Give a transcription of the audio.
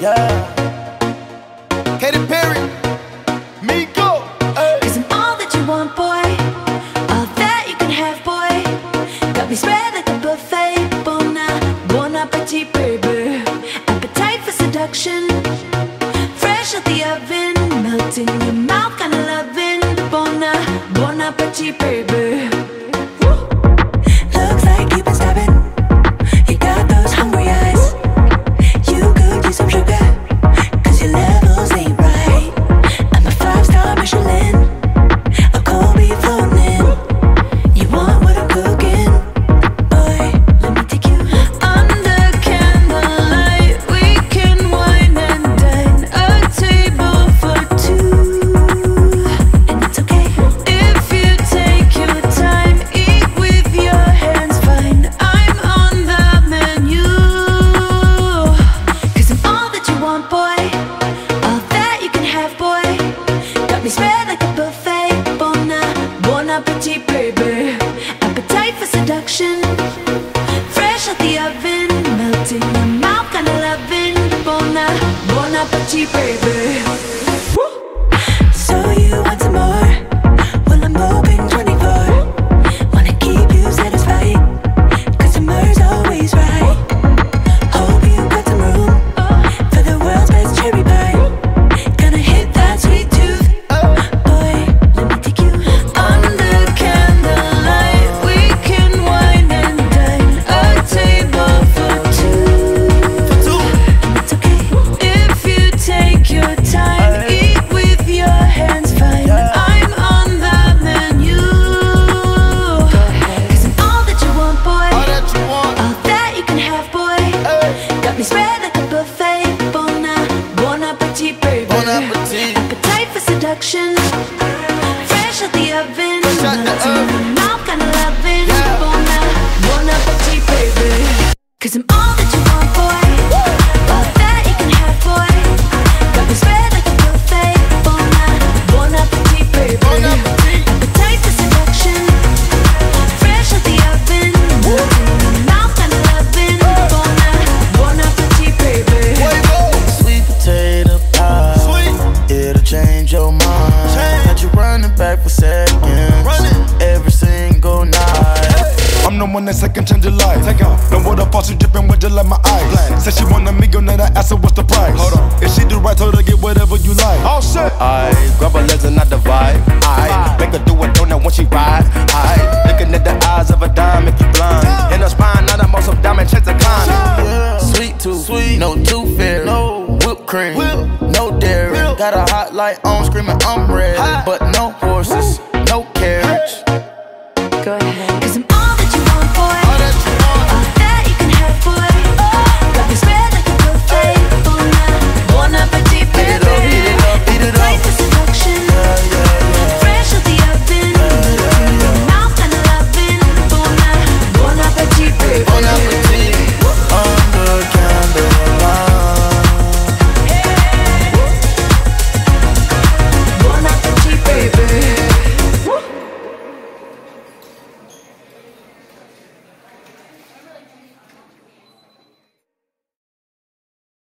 Yeah. Katy Perry, Cause I'm all that you want, boy. All that you can have, boy. Got me spread like a buffet. Baby. Appetite for seduction. Fresh out the oven, melting your mouth. Appetite for seduction. Fresh out the oven Melting your mouth, loving. Uh, baby. spread like a buffet. Bon, appetit, baby. Appetite for seduction. Fresh out the oven. I'm kinda loving. Bon, appetit. Cause I'm all that you want, for. no one that second change your life. Take off. Don't what the fuck dripping with just like my eyes. Black. Said she want a go now I asked her what's the price. Hold on. If she do right, told her get whatever you like. All shit. I grab her legs and I divide. I make her do a donut when she ride. I looking at the eyes of a dime, make you blind. Damn. In her spine, now I'm of diamond check the climb. Yeah. Sweet tooth, sweet, no tooth fairy, no whipped cream, Whip. no dairy. Whip. Got a hot light on, screaming I'm red, Hot. but no horses, Woo. no carriage. Go ahead. Cause I'm on